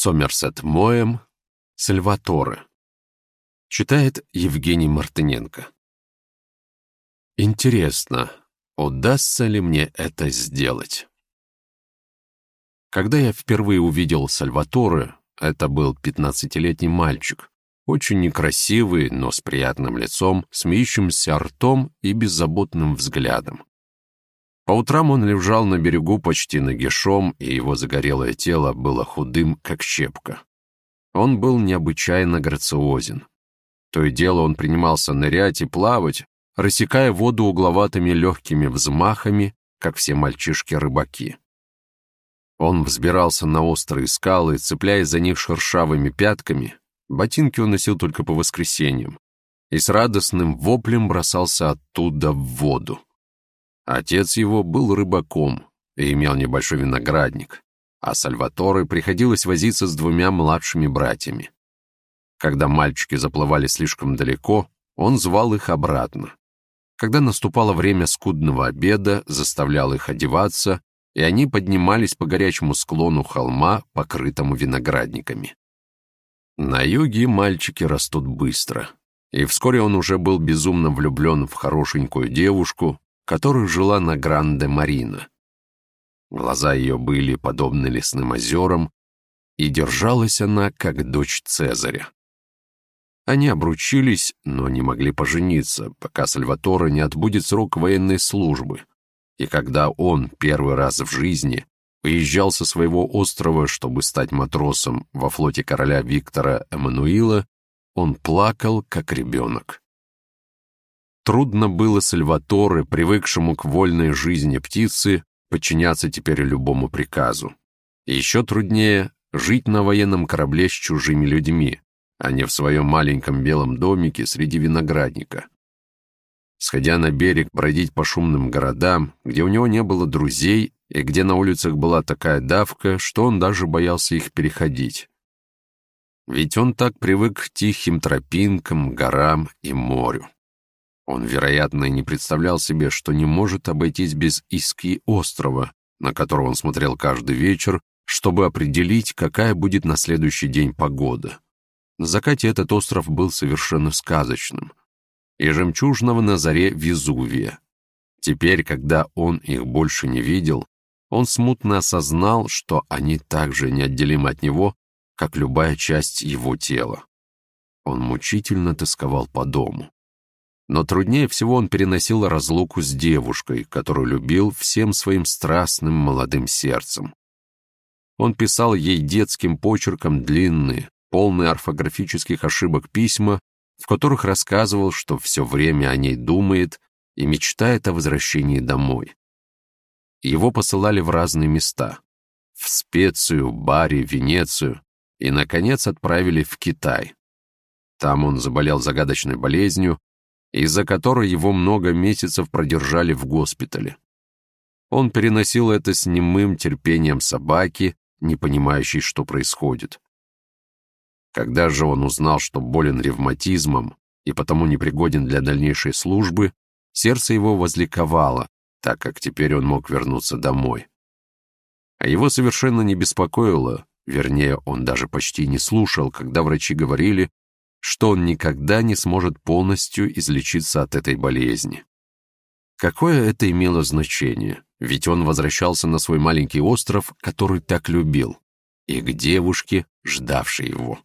Сомерсет Моем, Сальваторе. Читает Евгений Мартыненко. Интересно, удастся ли мне это сделать? Когда я впервые увидел Сальваторе, это был пятнадцатилетний мальчик, очень некрасивый, но с приятным лицом, смеющимся ртом и беззаботным взглядом. По утрам он лежал на берегу почти нагишом, и его загорелое тело было худым, как щепка. Он был необычайно грациозен. То и дело он принимался нырять и плавать, рассекая воду угловатыми легкими взмахами, как все мальчишки-рыбаки. Он взбирался на острые скалы, цепляясь за них шершавыми пятками, ботинки он носил только по воскресеньям, и с радостным воплем бросался оттуда в воду. Отец его был рыбаком и имел небольшой виноградник, а Сальваторе приходилось возиться с двумя младшими братьями. Когда мальчики заплывали слишком далеко, он звал их обратно. Когда наступало время скудного обеда, заставлял их одеваться, и они поднимались по горячему склону холма, покрытому виноградниками. На юге мальчики растут быстро, и вскоре он уже был безумно влюблен в хорошенькую девушку, которая жила на Гранде-Марина. Глаза ее были подобны лесным озерам, и держалась она, как дочь Цезаря. Они обручились, но не могли пожениться, пока Сальваторе не отбудет срок военной службы. И когда он первый раз в жизни уезжал со своего острова, чтобы стать матросом во флоте короля Виктора Эммануила, он плакал, как ребенок. Трудно было Сальваторе, привыкшему к вольной жизни птицы, подчиняться теперь любому приказу. Еще труднее жить на военном корабле с чужими людьми, а не в своем маленьком белом домике среди виноградника. Сходя на берег бродить по шумным городам, где у него не было друзей и где на улицах была такая давка, что он даже боялся их переходить. Ведь он так привык к тихим тропинкам, горам и морю. Он, вероятно, и не представлял себе, что не может обойтись без Иски острова, на которого он смотрел каждый вечер, чтобы определить, какая будет на следующий день погода. На закате этот остров был совершенно сказочным. И жемчужного на заре Везувия. Теперь, когда он их больше не видел, он смутно осознал, что они так же неотделимы от него, как любая часть его тела. Он мучительно тосковал по дому. Но труднее всего он переносил разлуку с девушкой, которую любил всем своим страстным молодым сердцем. Он писал ей детским почерком длинные, полные орфографических ошибок письма, в которых рассказывал, что все время о ней думает и мечтает о возвращении домой. Его посылали в разные места — в Специю, Бари, Венецию и, наконец, отправили в Китай. Там он заболел загадочной болезнью, из-за которой его много месяцев продержали в госпитале. Он переносил это с немым терпением собаки, не понимающей, что происходит. Когда же он узнал, что болен ревматизмом и потому непригоден для дальнейшей службы, сердце его возликовало, так как теперь он мог вернуться домой. А его совершенно не беспокоило, вернее, он даже почти не слушал, когда врачи говорили, что он никогда не сможет полностью излечиться от этой болезни. Какое это имело значение? Ведь он возвращался на свой маленький остров, который так любил, и к девушке, ждавшей его.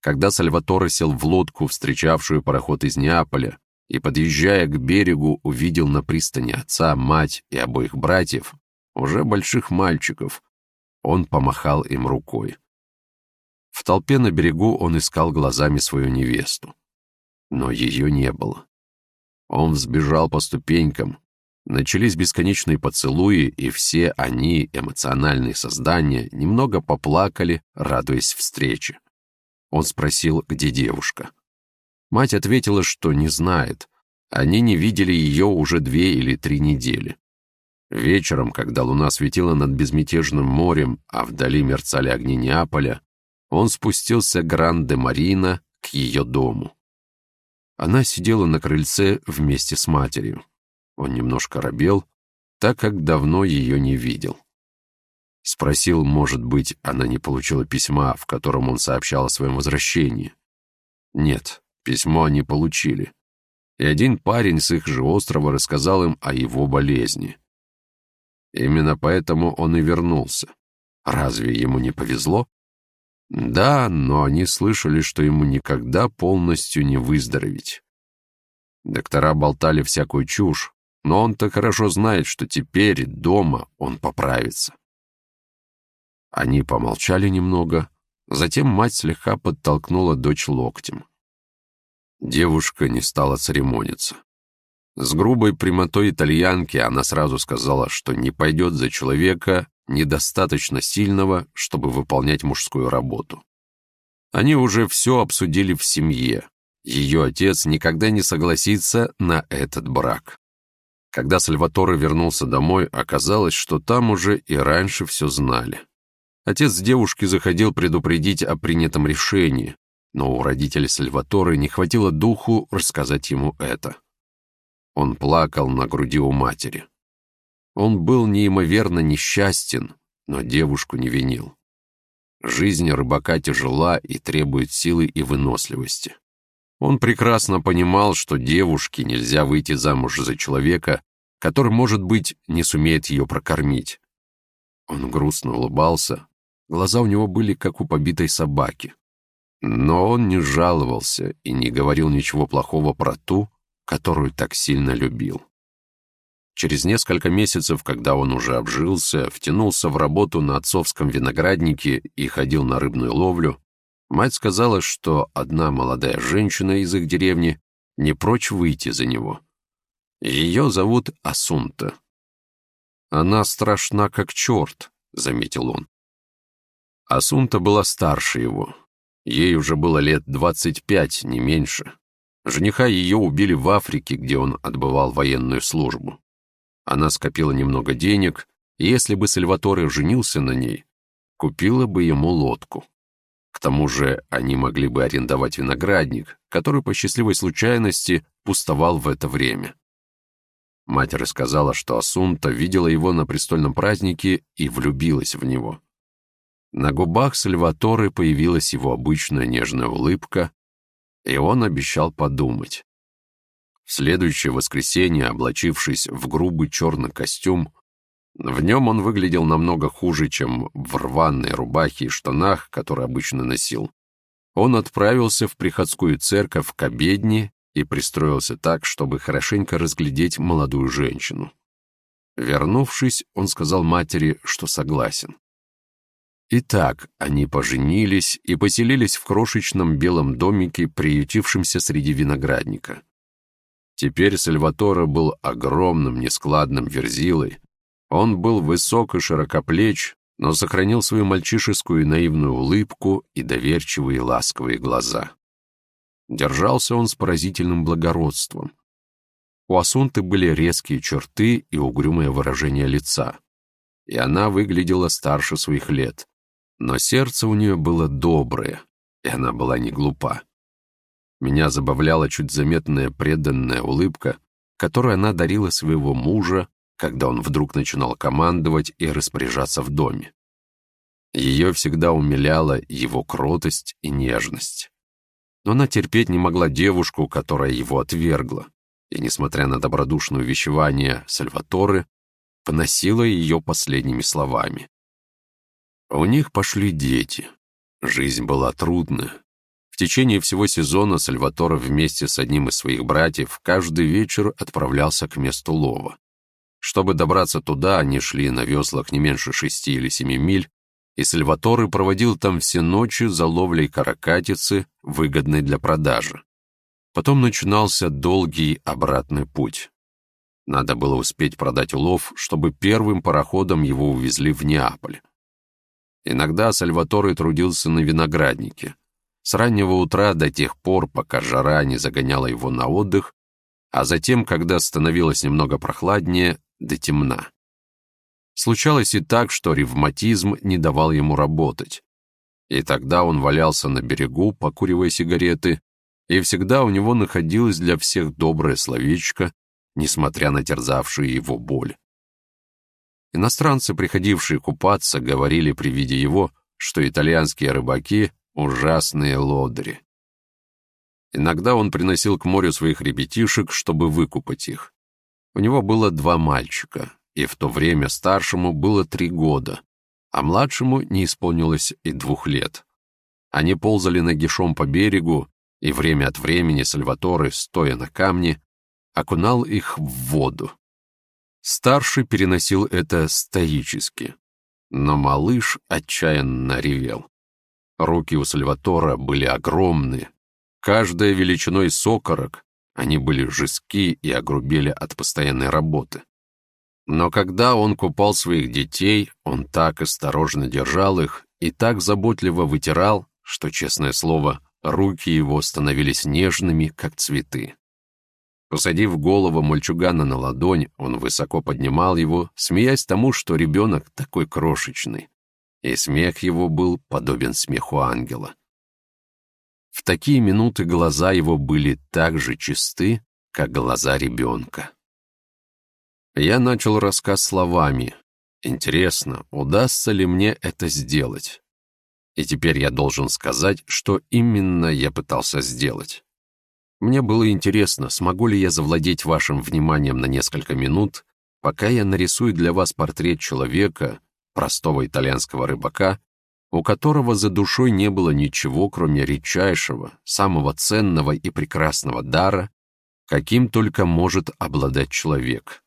Когда Сальваторе сел в лодку, встречавшую пароход из Неаполя, и, подъезжая к берегу, увидел на пристани отца, мать и обоих братьев, уже больших мальчиков, он помахал им рукой. В толпе на берегу он искал глазами свою невесту. Но ее не было. Он взбежал по ступенькам. Начались бесконечные поцелуи, и все они, эмоциональные создания, немного поплакали, радуясь встрече. Он спросил, где девушка. Мать ответила, что не знает. Они не видели ее уже две или три недели. Вечером, когда луна светила над безмятежным морем, а вдали мерцали огни Неаполя, он спустился Гранде-Марина к ее дому. Она сидела на крыльце вместе с матерью. Он немножко робел, так как давно ее не видел. Спросил, может быть, она не получила письма, в котором он сообщал о своем возвращении. Нет, письмо они получили. И один парень с их же острова рассказал им о его болезни. Именно поэтому он и вернулся. Разве ему не повезло? Да, но они слышали, что ему никогда полностью не выздороветь. Доктора болтали всякую чушь, но он-то хорошо знает, что теперь дома он поправится. Они помолчали немного, затем мать слегка подтолкнула дочь локтем. Девушка не стала церемониться. С грубой прямотой итальянки она сразу сказала, что не пойдет за человека, недостаточно сильного, чтобы выполнять мужскую работу. Они уже все обсудили в семье. Ее отец никогда не согласится на этот брак. Когда Сальваторе вернулся домой, оказалось, что там уже и раньше все знали. Отец девушки заходил предупредить о принятом решении, но у родителей Сальваторе не хватило духу рассказать ему это. Он плакал на груди у матери. Он был неимоверно несчастен, но девушку не винил. Жизнь рыбака тяжела и требует силы и выносливости. Он прекрасно понимал, что девушке нельзя выйти замуж за человека, который, может быть, не сумеет ее прокормить. Он грустно улыбался, глаза у него были как у побитой собаки. Но он не жаловался и не говорил ничего плохого про ту, которую так сильно любил. Через несколько месяцев, когда он уже обжился, втянулся в работу на отцовском винограднике и ходил на рыбную ловлю, мать сказала, что одна молодая женщина из их деревни не прочь выйти за него. Ее зовут Асунта. «Она страшна, как черт», — заметил он. Асунта была старше его. Ей уже было лет двадцать пять, не меньше. Жениха ее убили в Африке, где он отбывал военную службу. Она скопила немного денег, и если бы Сальваторе женился на ней, купила бы ему лодку. К тому же они могли бы арендовать виноградник, который по счастливой случайности пустовал в это время. Мать рассказала, что Асунта видела его на престольном празднике и влюбилась в него. На губах Сальваторе появилась его обычная нежная улыбка, и он обещал подумать. Следующее воскресенье, облачившись в грубый черный костюм, в нем он выглядел намного хуже, чем в рваной рубахе и штанах, которые обычно носил. Он отправился в приходскую церковь к обедне и пристроился так, чтобы хорошенько разглядеть молодую женщину. Вернувшись, он сказал матери, что согласен. Итак, они поженились и поселились в крошечном белом домике, приютившемся среди виноградника. Теперь Сальваторе был огромным, нескладным верзилой. Он был высок и широкоплеч, но сохранил свою мальчишескую наивную улыбку и доверчивые ласковые глаза. Держался он с поразительным благородством. У Асунты были резкие черты и угрюмое выражение лица, и она выглядела старше своих лет. Но сердце у нее было доброе, и она была не глупа. Меня забавляла чуть заметная преданная улыбка, которую она дарила своего мужа, когда он вдруг начинал командовать и распоряжаться в доме. Ее всегда умиляла его кротость и нежность. Но она терпеть не могла девушку, которая его отвергла, и, несмотря на добродушное увещевание Сальваторы, поносила ее последними словами. У них пошли дети. Жизнь была трудная. Течение всего сезона Сальваторе вместе с одним из своих братьев каждый вечер отправлялся к месту лова. Чтобы добраться туда, они шли на веслах не меньше шести или семи миль, и Сальваторе проводил там все ночи за ловлей каракатицы, выгодной для продажи. Потом начинался долгий обратный путь. Надо было успеть продать улов, чтобы первым пароходом его увезли в Неаполь. Иногда Сальваторе трудился на винограднике. С раннего утра до тех пор, пока жара не загоняла его на отдых, а затем, когда становилось немного прохладнее, до темна. Случалось и так, что ревматизм не давал ему работать. И тогда он валялся на берегу, покуривая сигареты, и всегда у него находилось для всех доброе словечко, несмотря на терзавшую его боль. Иностранцы, приходившие купаться, говорили при виде его, что итальянские рыбаки — ужасные лодыри. Иногда он приносил к морю своих ребятишек, чтобы выкупать их. У него было два мальчика, и в то время старшему было три года, а младшему не исполнилось и двух лет. Они ползали нагишом по берегу, и время от времени Сальваторе, стоя на камне, окунал их в воду. Старший переносил это стоически, но малыш отчаянно ревел. Руки у Сальватора были огромные, каждая величиной сокорок, они были жестки и огрубели от постоянной работы. Но когда он купал своих детей, он так осторожно держал их и так заботливо вытирал, что, честное слово, руки его становились нежными, как цветы. Посадив голову мальчугана на ладонь, он высоко поднимал его, смеясь тому, что ребенок такой крошечный. И смех его был подобен смеху ангела. В такие минуты глаза его были так же чисты, как глаза ребенка. Я начал рассказ словами. Интересно, удастся ли мне это сделать? И теперь я должен сказать, что именно я пытался сделать. Мне было интересно, смогу ли я завладеть вашим вниманием на несколько минут, пока я нарисую для вас портрет человека, простого итальянского рыбака, у которого за душой не было ничего, кроме редчайшего, самого ценного и прекрасного дара, каким только может обладать человек.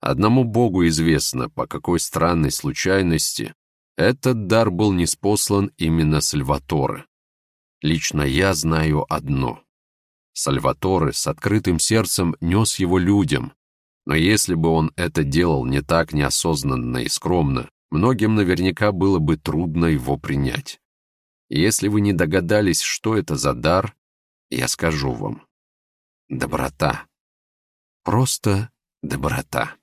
Одному Богу известно, по какой странной случайности этот дар был неспослан именно Сальваторе. Лично я знаю одно — Сальваторе с открытым сердцем нес его людям, но если бы он это делал не так неосознанно и скромно, многим наверняка было бы трудно его принять. Если вы не догадались, что это за дар, я скажу вам. Доброта. Просто доброта.